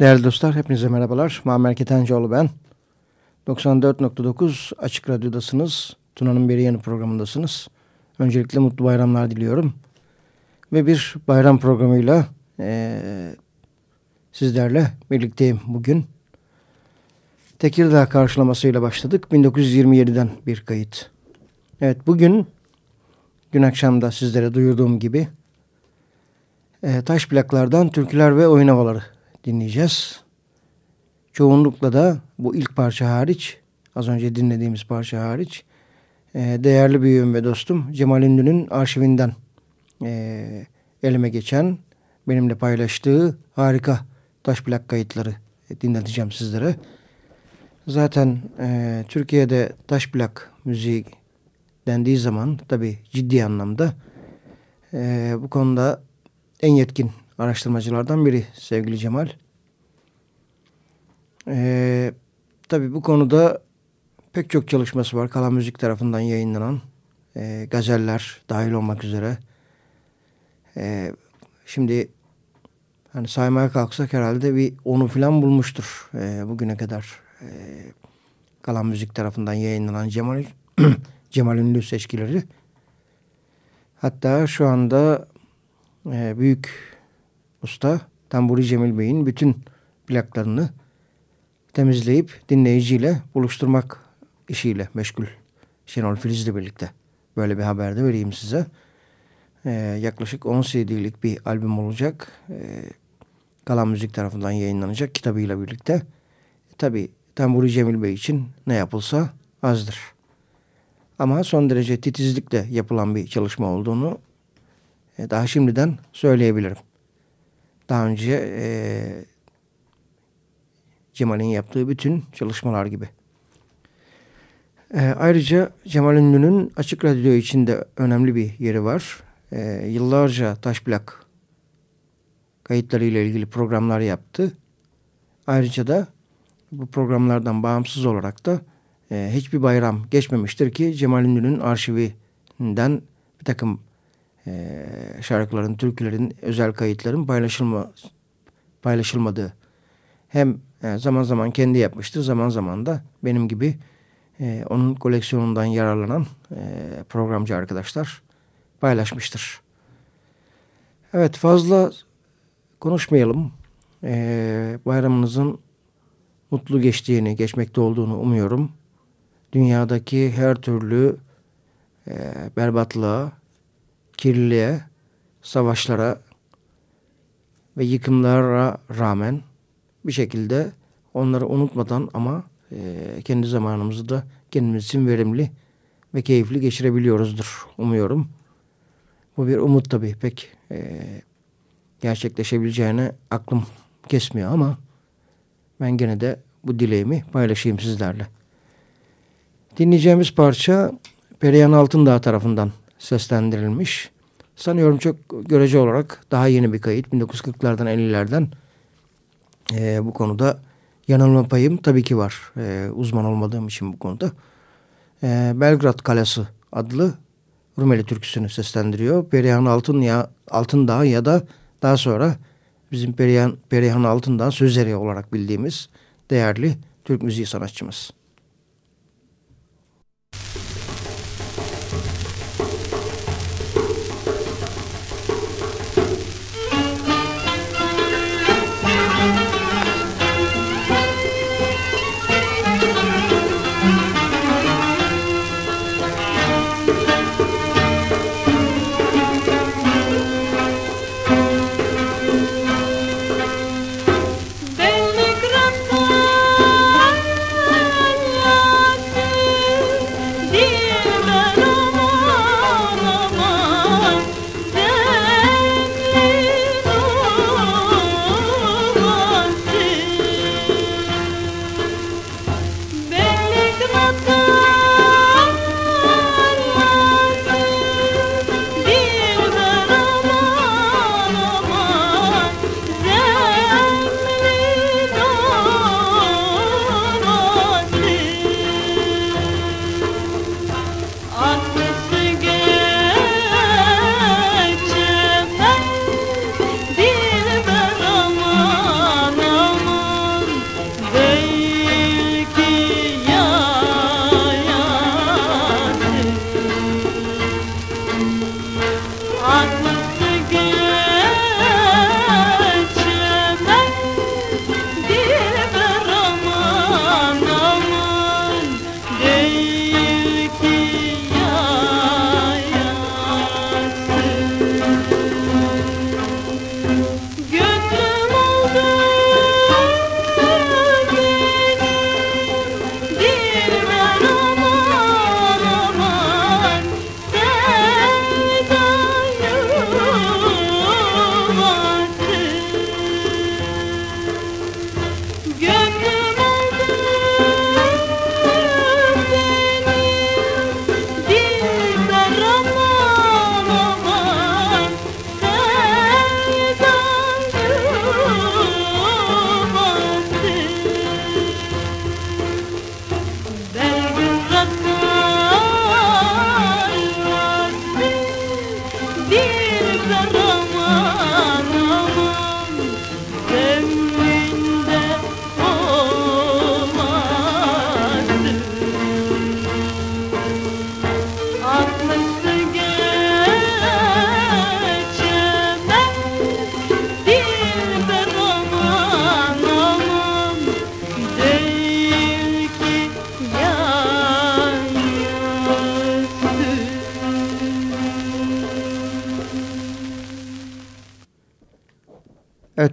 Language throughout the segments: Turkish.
Değerli dostlar hepinize merhabalar. Muammer Ketencoğlu ben. 94.9 Açık Radyo'dasınız. Tuna'nın Beri Yanı programındasınız. Öncelikle mutlu bayramlar diliyorum. Ve bir bayram programıyla e, sizlerle birlikteyim bugün. Tekirdağ karşılamasıyla başladık. 1927'den bir kayıt. Evet bugün dün akşam sizlere duyurduğum gibi e, taş plaklardan türküler ve oyun havaları dinleyeceğiz. Çoğunlukla da bu ilk parça hariç, az önce dinlediğimiz parça hariç, e, değerli büyüğüm ve dostum Cemal Ünlü'nün arşivinden e, elime geçen, benimle paylaştığı harika taş plak kayıtları dinleteceğim sizlere. Zaten e, Türkiye'de taş plak müziği dendiği zaman tabi ciddi anlamda e, bu konuda en yetkin araştırmacılardan biri sevgili Cemal. Ee, tabii bu konuda pek çok çalışması var. Kalan Müzik tarafından yayınlanan e, gazeller dahil olmak üzere. E, şimdi hani saymaya kalksak herhalde bir onu falan bulmuştur e, bugüne kadar. E, Kalan Müzik tarafından yayınlanan Cemal, Cemal Ünlü seçkileri. Hatta şu anda e, büyük usta Tamburi Cemil Bey'in bütün plaklarını temizleyip dinleyiciyle buluşturmak işiyle meşgul Şenol Filiz'le birlikte. Böyle bir haber de vereyim size. Ee, yaklaşık 10 CD'lik bir albüm olacak. Ee, Kalan Müzik tarafından yayınlanacak kitabıyla birlikte. E, Tabi Tamburi Cemil Bey için ne yapılsa azdır. Ama son derece titizlikle yapılan bir çalışma olduğunu e, daha şimdiden söyleyebilirim. Daha önce e, Cemal'in yaptığı bütün çalışmalar gibi. E, ayrıca Cemal Ünlü'nün Açık Radyo içinde önemli bir yeri var. E, yıllarca taş plak kayıtlarıyla ilgili programlar yaptı. Ayrıca da bu programlardan bağımsız olarak da e, hiçbir bayram geçmemiştir ki Cemal Ünlü'nün arşivinden bir takım e, şarkıların, türkülerin, özel kayıtların paylaşılma, paylaşılmadığı. Hem e, zaman zaman kendi yapmıştır, zaman zaman da benim gibi e, onun koleksiyonundan yararlanan e, programcı arkadaşlar paylaşmıştır. Evet fazla konuşmayalım. E, bayramınızın mutlu geçtiğini, geçmekte olduğunu umuyorum. Dünyadaki her türlü e, berbatlığa, kirliliğe, savaşlara ve yıkımlara rağmen bir şekilde onları unutmadan ama e, kendi zamanımızı da kendimiz için verimli ve keyifli geçirebiliyoruzdur umuyorum. Bu bir umut tabii pek e, gerçekleşebileceğine aklım kesmiyor ama ben gene de bu dileğimi paylaşayım sizlerle. Dinleyeceğimiz parça Perihan Altındağ tarafından seslendirilmiş. Sanıyorum çok görece olarak daha yeni bir kayıt. 1940'lardan 50'lerden e, bu konuda yanılma payım tabii ki var. E, uzman olmadığım için bu konuda. E, Belgrad Kalesi adlı Rumeli türküsünü seslendiriyor. Perihan Altın ya Altındağ ya da daha sonra bizim Perihan, Perihan Altındağ sözleri olarak bildiğimiz değerli Türk müziği sanatçımız.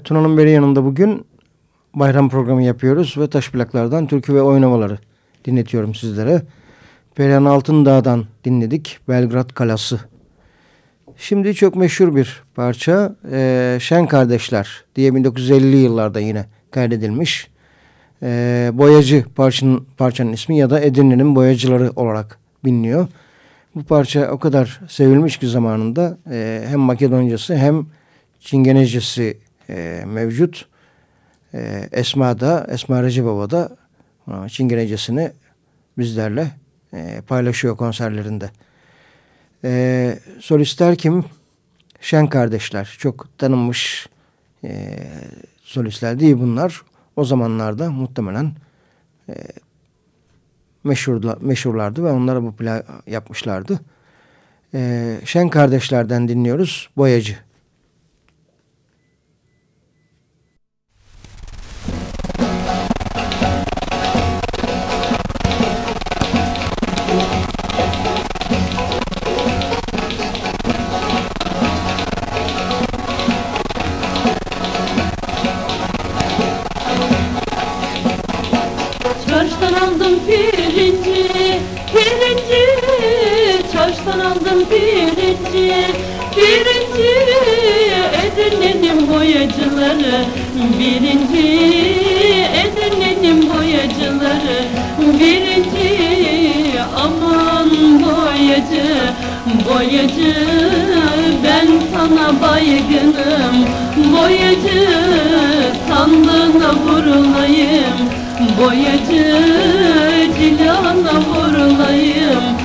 Tuna'nın beri yanında bugün bayram programı yapıyoruz ve taş plaklardan türkü ve oynamaları dinletiyorum sizlere. Perihan Altındağ'dan dinledik Belgrad Kalası. Şimdi çok meşhur bir parça e, Şen Kardeşler diye 1950'li yıllarda yine kaydedilmiş. E, boyacı parçanın, parçanın ismi ya da Edirne'nin boyacıları olarak biliniyor. Bu parça o kadar sevilmiş ki zamanında e, hem Makedoncası hem Çingenecesi e, mevcut. E, Esma da, Esma Recep Baba da e, Çingenecesini bizlerle e, paylaşıyor konserlerinde. E, solistler kim? Şen kardeşler. Çok tanınmış e, solistler değil bunlar. O zamanlarda muhtemelen e, meşhurla, meşhurlardı ve onlara bu plak yapmışlardı. E, Şen kardeşlerden dinliyoruz. Boyacı. Boyacıları. Birinci Edirne'nin boyacıları. Birinci aman boyacı Boyacı ben sana baygınım. Boyacı sandığına vurulayım. Boyacı cilana vurulayım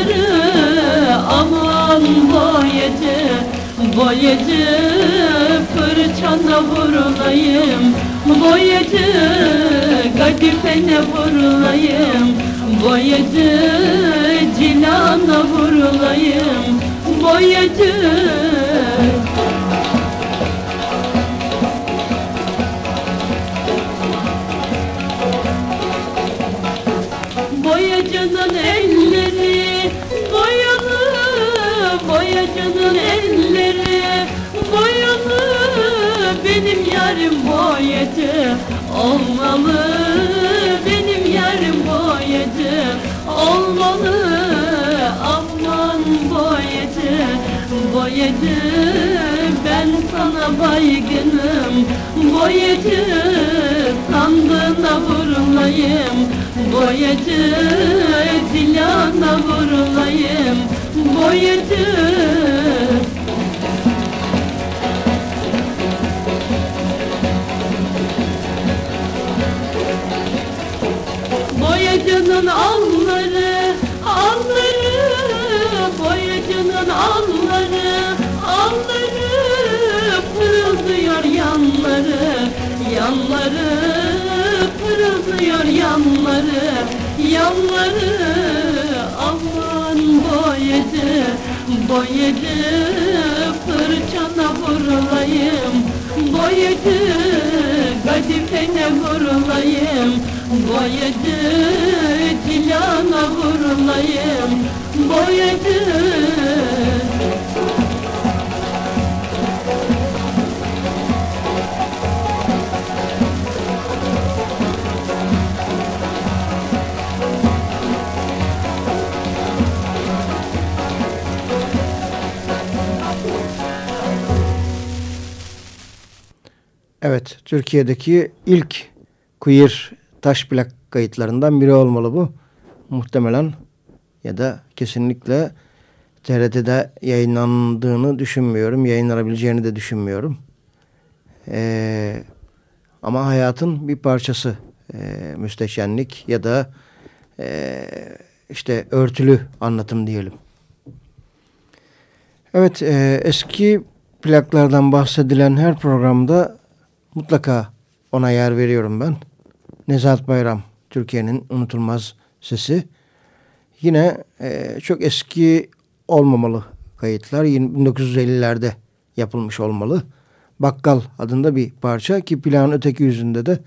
Boyacı fırçana vurulayım. Boyacı kadifene vurulayım? Boyacı cilana vurulayım. Boyacı boyacının elleri boyacının elleri boyalı benim yarım boyacı. Olmalı benim yarım boyacı. Olmalı aman boyacı. Boyacı ben sana baygınım. Boyacı sandığına vurulayım Boyacı silahına vurulayım Boyacı Boyacının alları, alları Boyacının alları, alları Pırıldıyor yanları, yanları pırıldıyor yanları Yanları boyacı Boyacı fırçana vurulayım. Boyacı kadifene vurulayım. Boyacı cilana vurulayım. Boyacı Evet, Türkiye'deki ilk queer taş plak kayıtlarından biri olmalı bu. Muhtemelen ya da kesinlikle TRT'de yayınlandığını düşünmüyorum. Yayınlanabileceğini de düşünmüyorum. Ee, ama hayatın bir parçası e, müsteşenlik ya da e, işte örtülü anlatım diyelim. Evet e, eski plaklardan bahsedilen her programda mutlaka ona yer veriyorum ben. Nezahat Bayram Türkiye'nin unutulmaz sesi. Yine e, çok eski olmamalı kayıtlar. 1950'lerde yapılmış olmalı. Bakkal adında bir parça ki planın öteki yüzünde de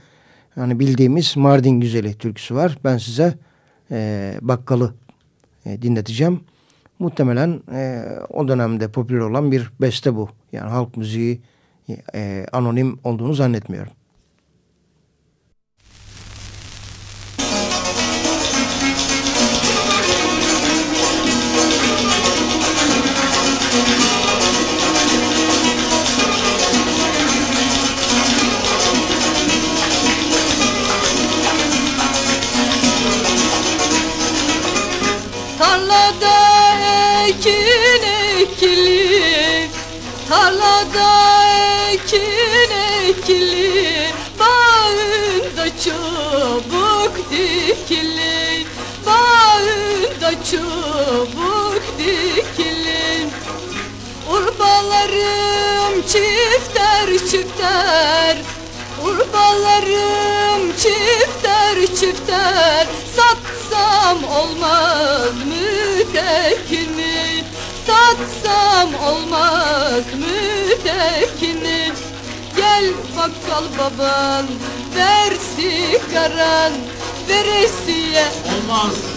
yani bildiğimiz Mardin Güzeli türküsü var. Ben size e, Bakkal'ı e, dinleteceğim. Muhtemelen e, o dönemde popüler olan bir beste bu. Yani halk müziği e, anonim olduğunu zannetmiyorum. Çubuk dikili Urbalarım çifter çifter Urbalarım çifter çifter Satsam olmaz mı tekini Satsam olmaz mı tekini Gel bakkal baban ver sigaran Veresiye Olmaz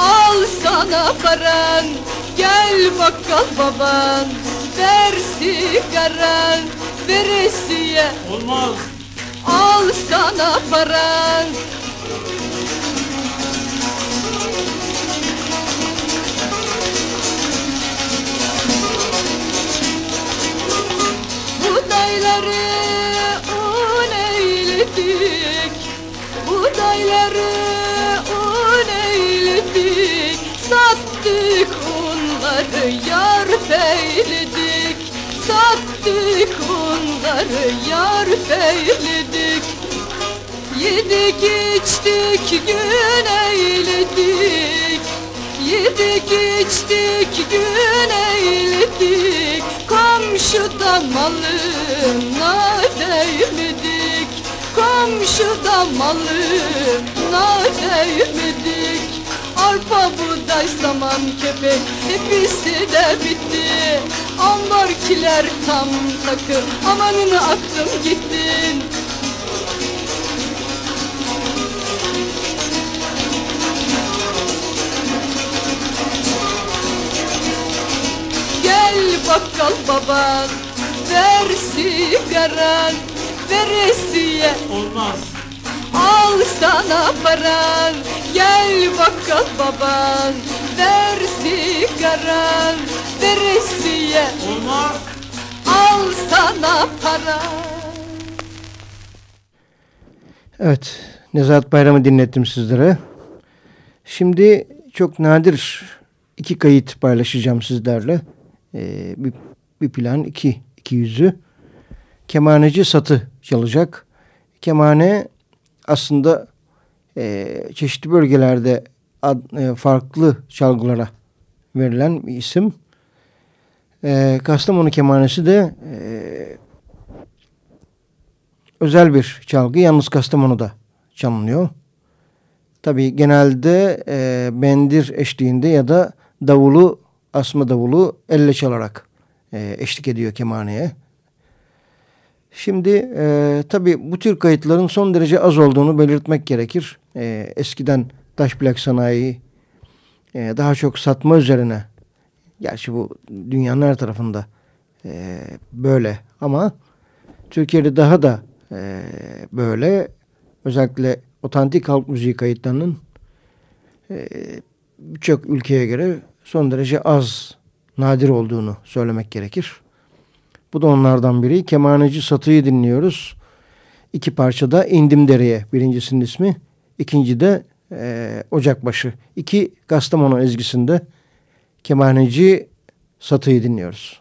Al sana paran Gel bakkal baban ver sigaran Veresiye Olmaz. Al sana paran. Budayları un eyledik Budayları Sattık onları yar beyledik Sattık onları yar beyledik Yedik içtik gün eyledik. Yedik içtik gün eyledik. Komşudan malına değmedik. Komşudan malına değmedik Arpa buğday saman kepek hepsi de bitti. Ambarkiler tam takır amanın aklım gittin Gel bakkal baban ver sigaran veresiye Olmaz Al sana paran Gel bakkal baban Ver sigaran Veresiye Olmaz Al sana paran Evet, Nezahat Bayram'ı dinlettim sizlere. Şimdi çok nadir iki kayıt paylaşacağım sizlerle. Ee, bir, bir plan, iki, iki yüzü. Kemaneci Satı çalacak. Kemane aslında e, çeşitli bölgelerde ad, e, farklı çalgılara verilen bir isim. E, Kastamonu kemanesi de e, özel bir çalgı. Yalnız Kastamonu'da çalınıyor. Tabi genelde e, bendir eşliğinde ya da davulu, asma davulu elle çalarak e, eşlik ediyor kemaneye. Şimdi e, tabi bu tür kayıtların son derece az olduğunu belirtmek gerekir. E, eskiden taş plak sanayi e, daha çok satma üzerine. Gerçi bu dünyanın her tarafında e, böyle ama Türkiye'de daha da e, böyle özellikle otantik halk müziği kayıtlarının e, birçok ülkeye göre son derece az nadir olduğunu söylemek gerekir. Bu da onlardan biri. Kemaneci Satı'yı dinliyoruz. İki parçada İndim Dere'ye birincisinin ismi. İkinci de e, Ocakbaşı. İki Kastamonu ezgisinde Kemaneci Satı'yı dinliyoruz.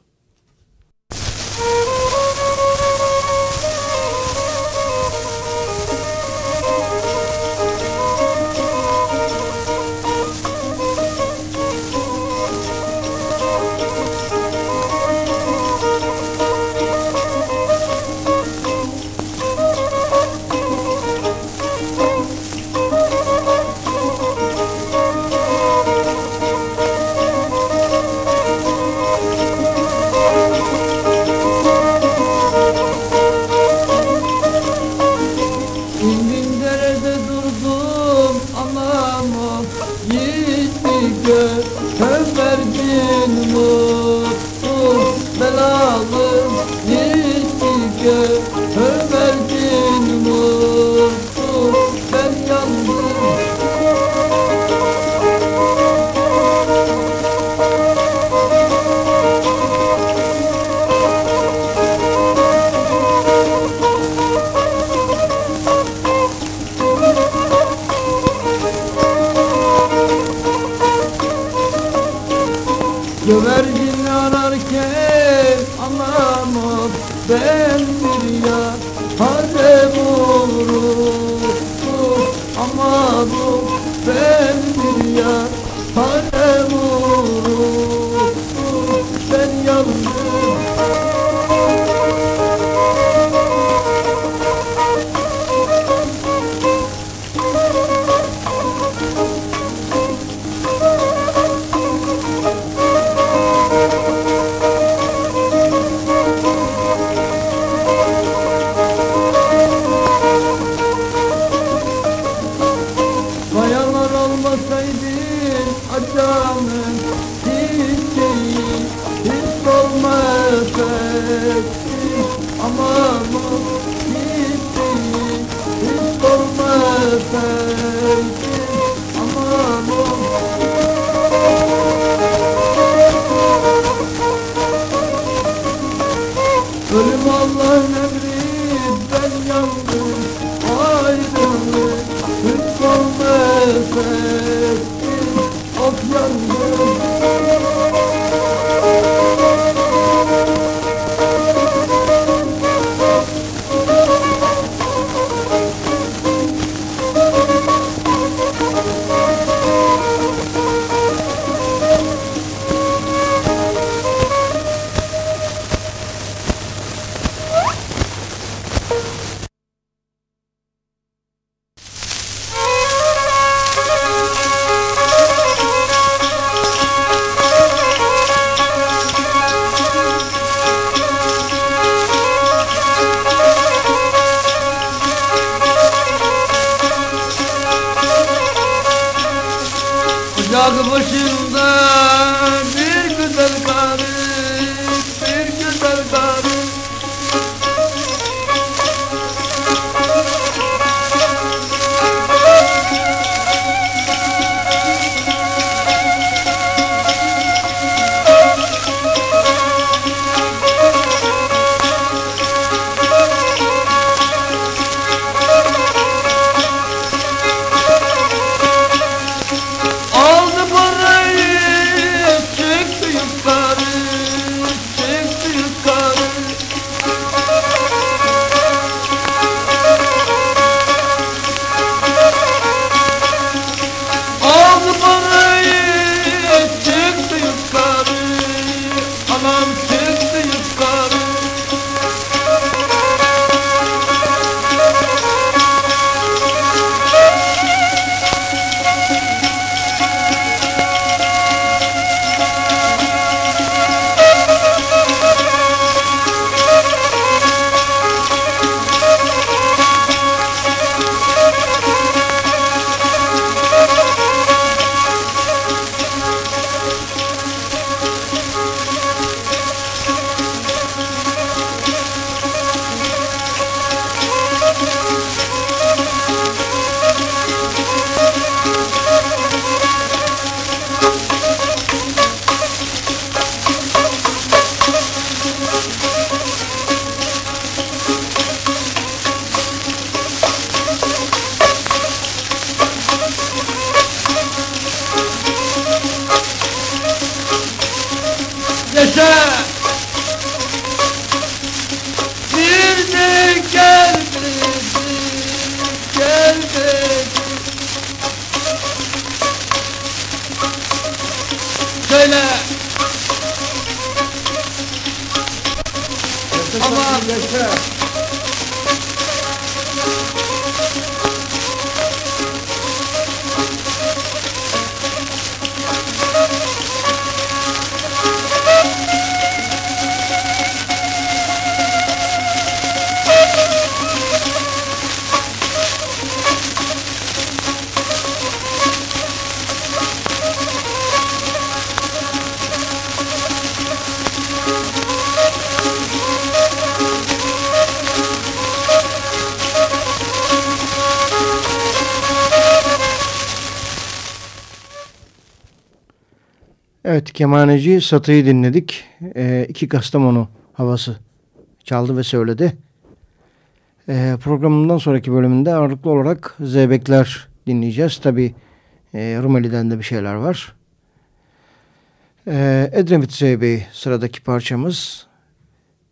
Hare vurur ama bu ben Ocak başında Sir! Kemaneci Satı'yı dinledik. E, iki Kastamonu havası çaldı ve söyledi. E, programından sonraki bölümünde ağırlıklı olarak Zeybekler dinleyeceğiz. Tabi e, Rumeli'den de bir şeyler var. E, Edremit Zeybeği sıradaki parçamız.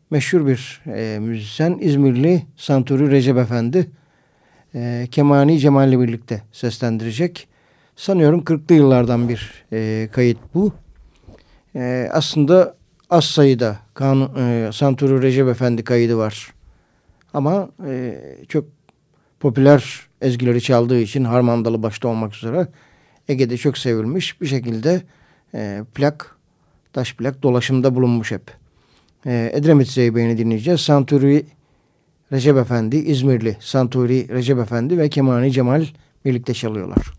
Meşhur bir e, müzisyen İzmirli Santuri Recep Efendi. E, Kemani Cemal'le birlikte seslendirecek. Sanıyorum 40'lı yıllardan bir e, kayıt bu. E, aslında az sayıda kanun, e, Santuru Recep Efendi kaydı var. Ama e, çok popüler ezgileri çaldığı için harmandalı başta olmak üzere Ege'de çok sevilmiş bir şekilde e, plak, taş plak dolaşımda bulunmuş hep. E, Edremit Zeybe'ni dinleyeceğiz. Santuri Recep Efendi, İzmirli Santuri Recep Efendi ve Kemani Cemal birlikte çalıyorlar.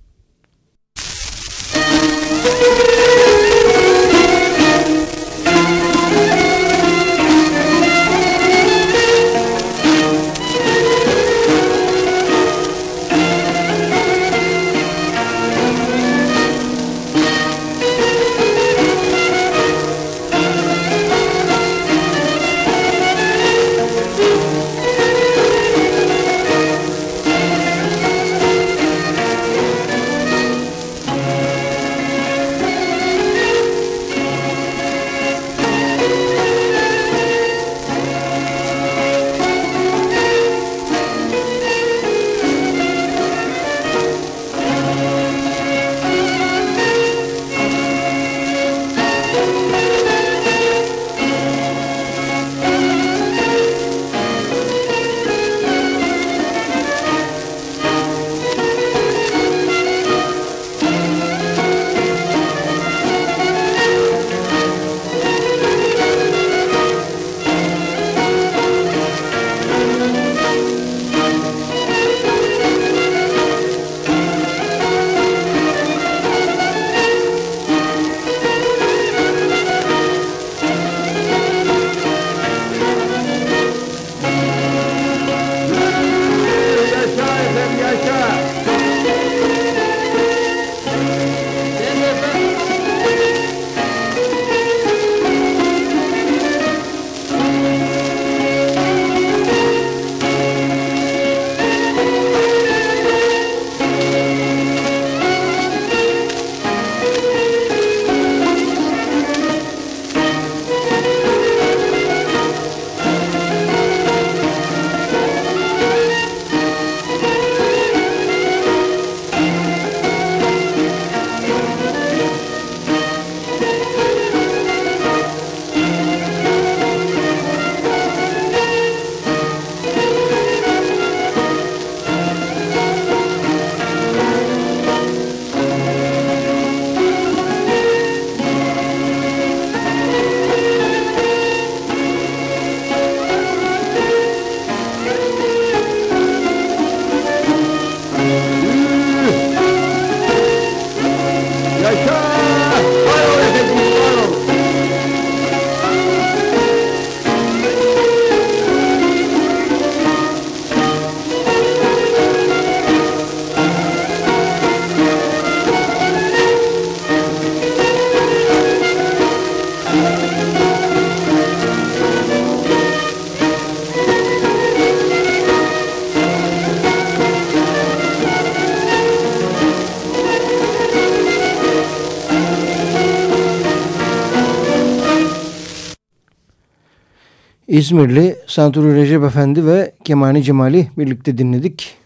İzmirli Santuru Recep Efendi ve Kemani Cemali birlikte dinledik.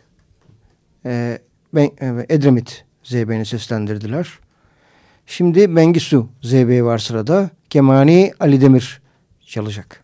Ee, ben, e, Edremit Zeybe'ni seslendirdiler. Şimdi Bengisu Zeybe var sırada. Kemani Ali Demir çalacak.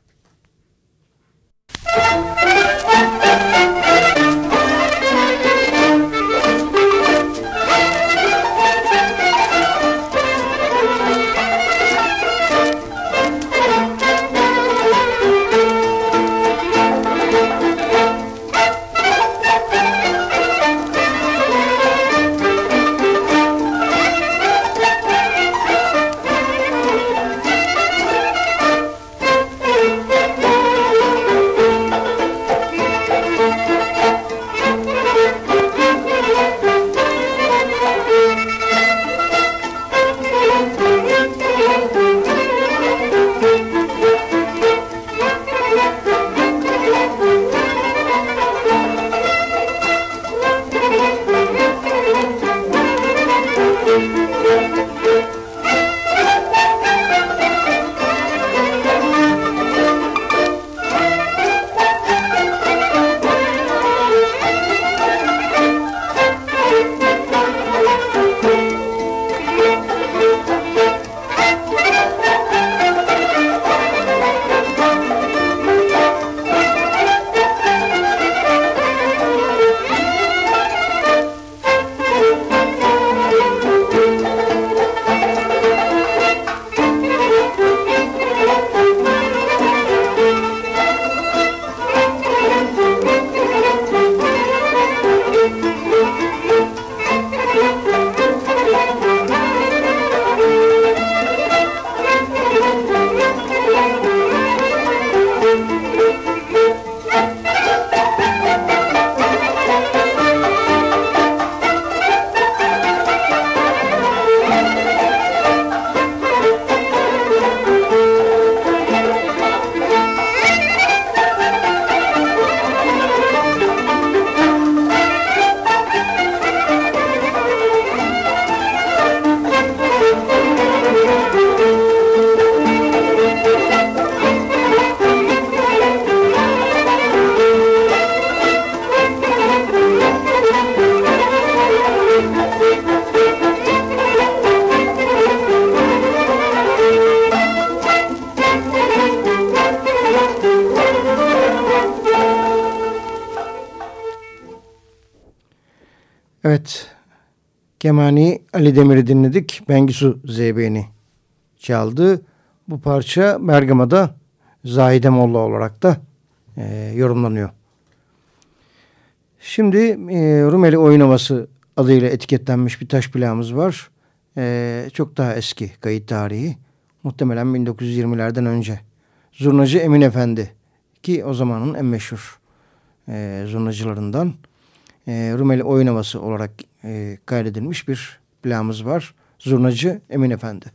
Kemani Ali Demir'i dinledik. Bengisu Zeybe'ni çaldı. Bu parça Bergama'da Zahide Molla olarak da e, yorumlanıyor. Şimdi e, Rumeli Oyun Havası adıyla etiketlenmiş bir taş plağımız var. E, çok daha eski kayıt tarihi. Muhtemelen 1920'lerden önce. Zurnacı Emin Efendi ki o zamanın en meşhur e, zurnacılarından. E, Rumeli Oyun Havası olarak e, kaydedilmiş bir plağımız var. Zurnacı Emin Efendi.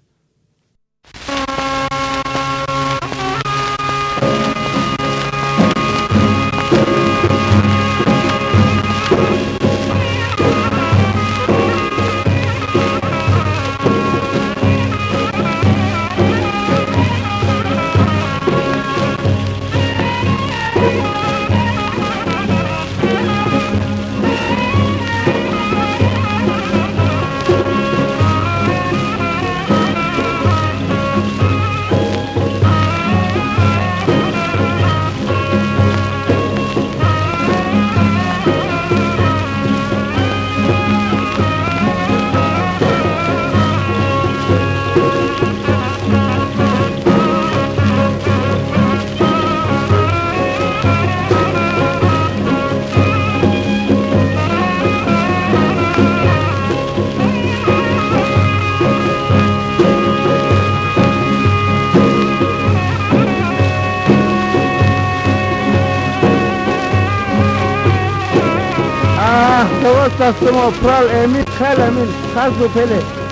Tasmo pral emin kal emin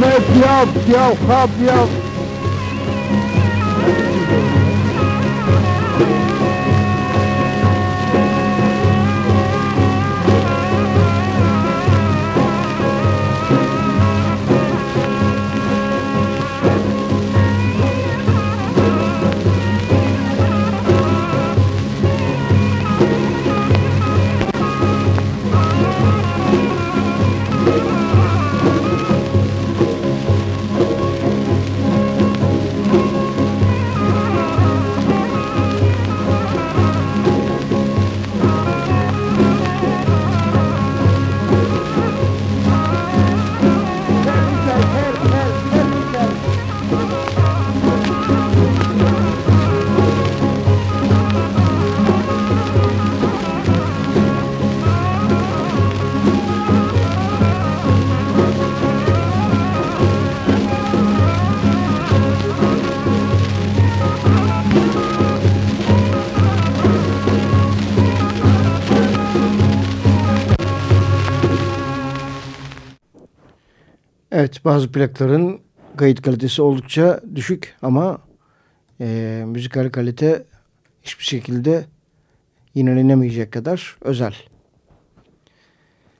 Mec, viens, viens, viens, viens. Evet bazı plakların kayıt kalitesi oldukça düşük ama e, müzikal kalite hiçbir şekilde yinelenemeyecek kadar özel.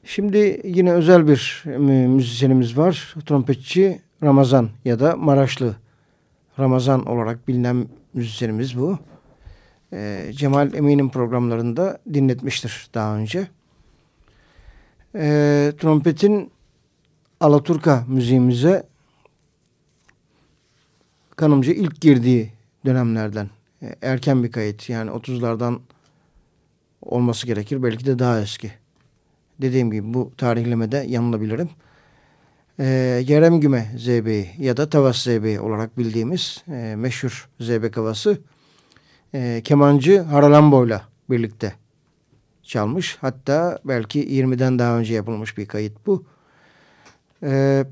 Şimdi yine özel bir müzisyenimiz var. Trompetçi Ramazan ya da Maraşlı Ramazan olarak bilinen müzisyenimiz bu. E, Cemal Emin'in programlarında dinletmiştir daha önce. E, trompetin Alaturka müziğimize kanımca ilk girdiği dönemlerden e, erken bir kayıt yani 30'lardan olması gerekir belki de daha eski. Dediğim gibi bu tarihlemede yanılabilirim. E, Yerem Güme Zeybe'yi ya da Tavas Zeybe'yi olarak bildiğimiz e, meşhur Zeybek havası e, kemancı Haralambo'yla birlikte çalmış. Hatta belki 20'den daha önce yapılmış bir kayıt bu. Ee,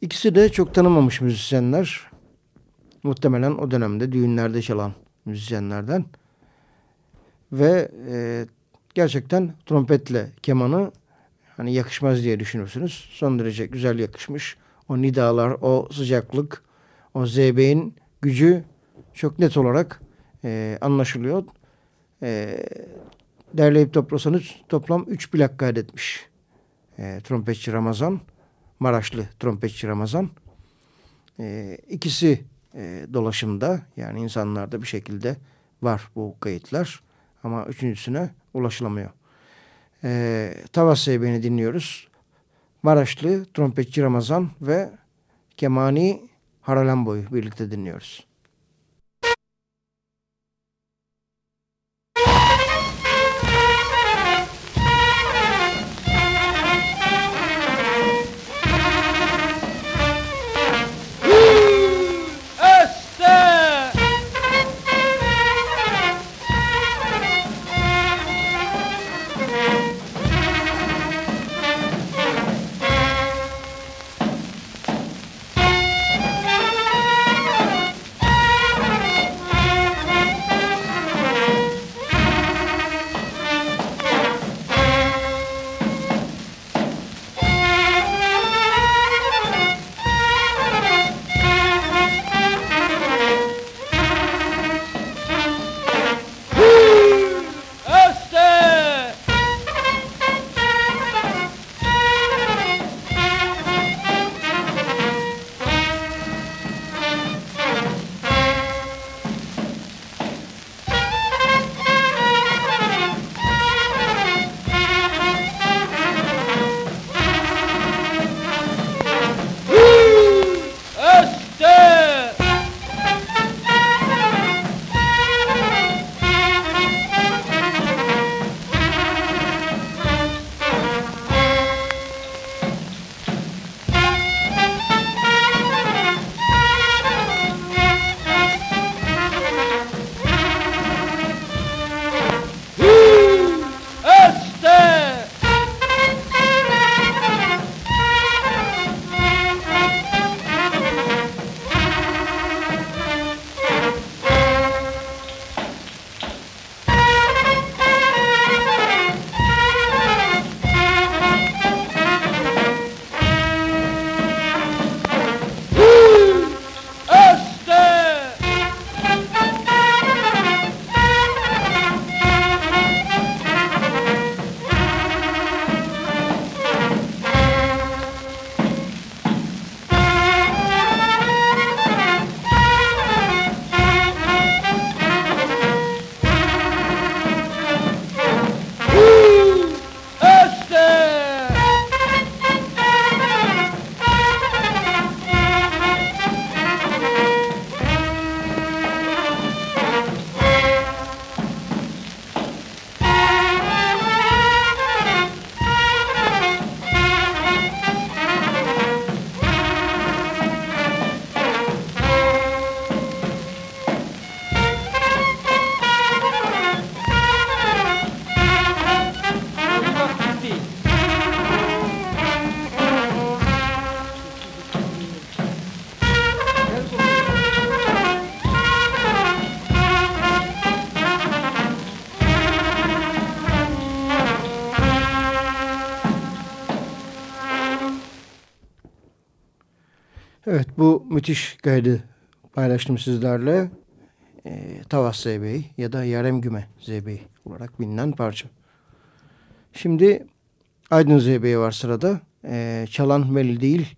ikisi de çok tanımamış müzisyenler. Muhtemelen o dönemde düğünlerde çalan müzisyenlerden. Ve e, gerçekten trompetle kemanı hani yakışmaz diye düşünürsünüz. Son derece güzel yakışmış. O nidalar, o sıcaklık, o zebeğin gücü çok net olarak e, anlaşılıyor. E, derleyip toplasanız toplam 3 plak kaydetmiş. E, trompetçi Ramazan, Maraşlı trompetçi Ramazan. E, ikisi e, dolaşımda yani insanlarda bir şekilde var bu kayıtlar. Ama üçüncüsüne ulaşılamıyor. E, Tavas Seybe'ni dinliyoruz. Maraşlı trompetçi Ramazan ve Kemani Haralambo'yu birlikte dinliyoruz. Bu müthiş kaydı paylaştım sizlerle. E, Tavas Zeybeği ya da Yarem Güme Zeybeği olarak bilinen parça. Şimdi Aydın Zeybeği var sırada. E, çalan belli değil.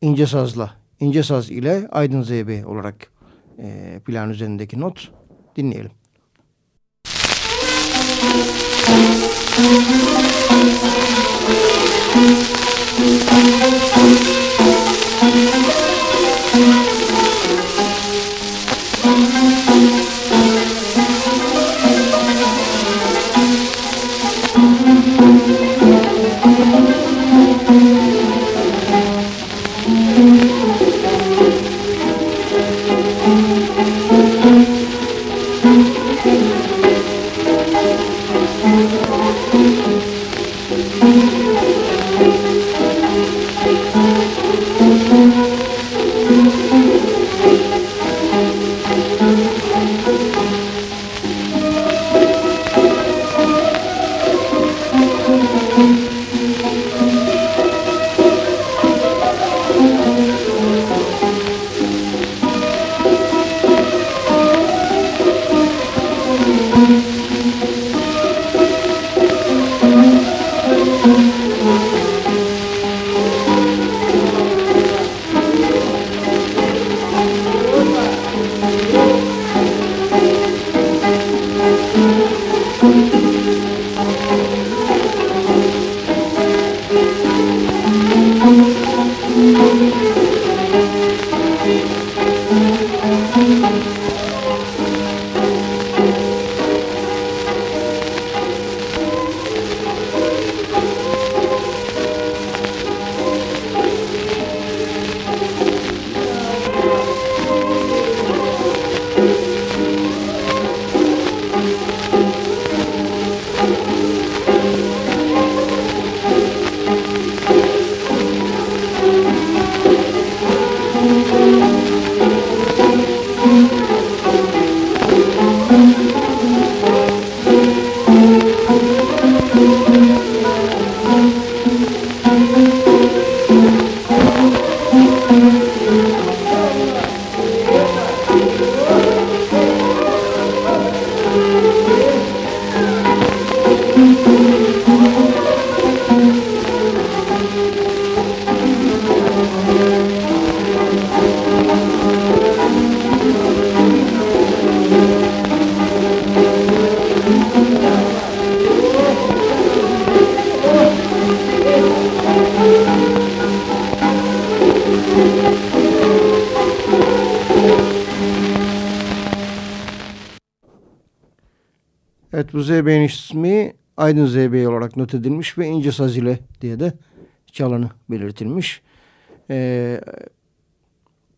İnce sazla. İnce saz ile Aydın Zeybeği olarak e, plan üzerindeki not dinleyelim. Müzik Atmosé Benis Smith Aydın Zeybe olarak not edilmiş ve İnce Sazile diye de çalanı belirtilmiş. Ee,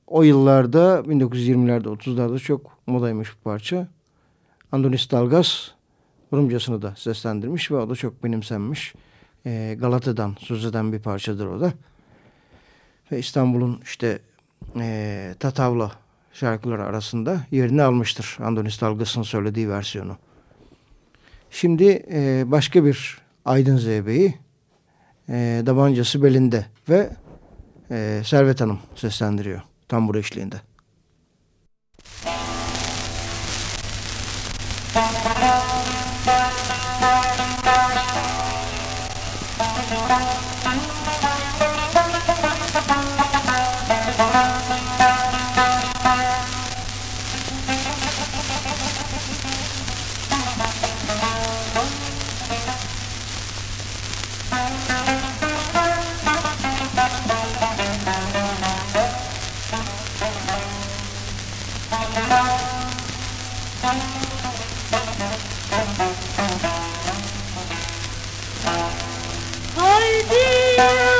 o yıllarda 1920'lerde 30'larda çok modaymış bu parça. Andonis Dalgas Rumcasını da seslendirmiş ve o da çok benimsenmiş. Ee, Galata'dan söz eden bir parçadır o da. Ve İstanbul'un işte e, Tatavla şarkıları arasında yerini almıştır. Andonis Dalgas'ın söylediği versiyonu. Şimdi e, başka bir Aydın Zeybe'yi e, Dabancası belinde ve e, Servet Hanım seslendiriyor tambur eşliğinde. Bye.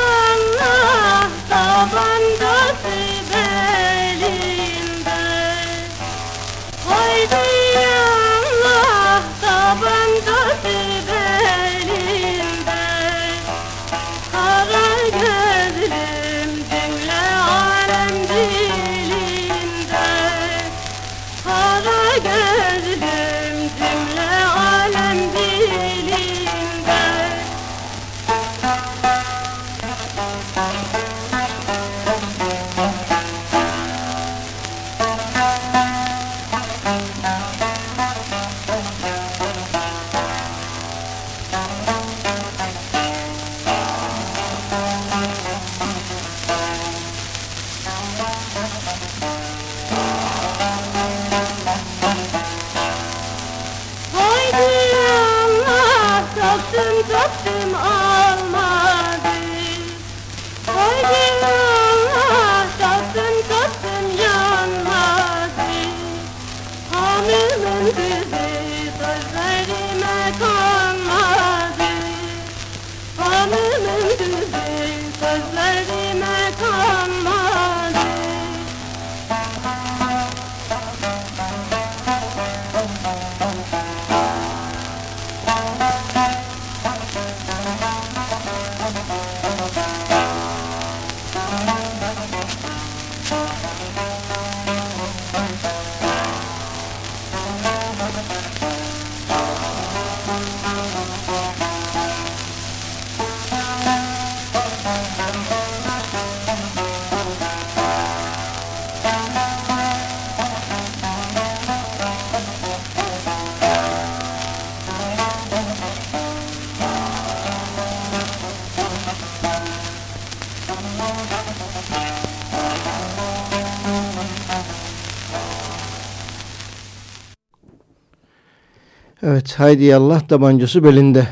Evet Haydi Allah tabancası belinde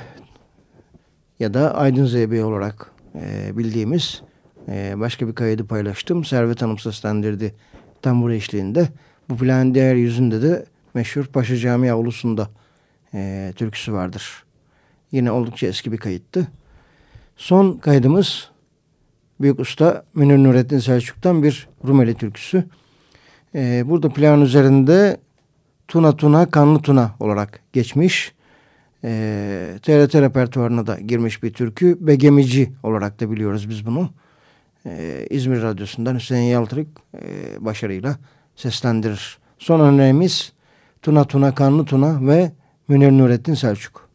ya da Aydın Zeybi olarak e, bildiğimiz e, başka bir kaydı paylaştım. Servet Hanım seslendirdi tambur eşliğinde. Bu plan değer yüzünde de meşhur Paşa Camii avlusunda e, türküsü vardır. Yine oldukça eski bir kayıttı. Son kaydımız Büyük Usta Münir Nurettin Selçuk'tan bir Rumeli türküsü. E, burada plan üzerinde Tuna Tuna Kanlı Tuna olarak geçmiş. E, TRT repertuarına da girmiş bir türkü. Begemici olarak da biliyoruz biz bunu. E, İzmir Radyosu'ndan Hüseyin Yaltırık e, başarıyla seslendirir. Son örneğimiz Tuna Tuna Kanlı Tuna ve Münir Nurettin Selçuk.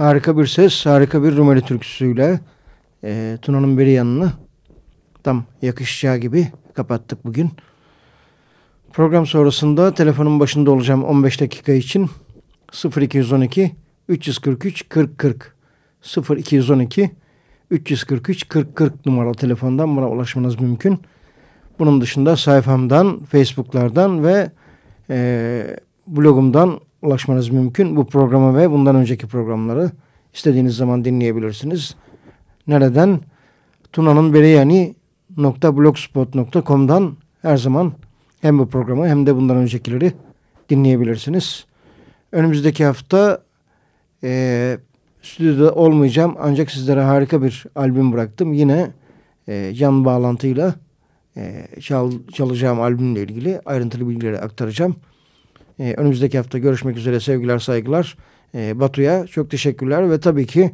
Harika bir ses, harika bir Rumeli türküsüyle e, Tuna'nın biri yanını tam yakışacağı gibi kapattık bugün. Program sonrasında telefonun başında olacağım 15 dakika için 0212 343 40 40 0212 343 40 40 numaralı telefondan buna ulaşmanız mümkün. Bunun dışında sayfamdan, Facebook'lardan ve e, blogumdan ulaşmanız mümkün. Bu programa ve bundan önceki programları istediğiniz zaman dinleyebilirsiniz. Nereden? Tuna'nın bereyani.blogspot.com'dan her zaman hem bu programı hem de bundan öncekileri dinleyebilirsiniz. Önümüzdeki hafta e, stüdyoda olmayacağım ancak sizlere harika bir albüm bıraktım. Yine e, can bağlantıyla e, çal, çalacağım albümle ilgili ayrıntılı bilgileri aktaracağım. E, önümüzdeki hafta görüşmek üzere sevgiler saygılar. E, Batu'ya çok teşekkürler ve tabii ki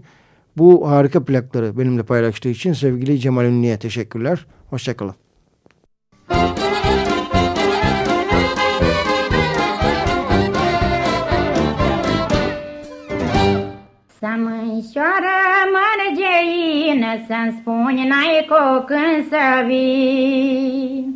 bu harika plakları benimle paylaştığı için sevgili Cemal Ünlü'ye teşekkürler. Hoşçakalın. Să mărgeină, Să-mi spuni n-ai cu când să vii.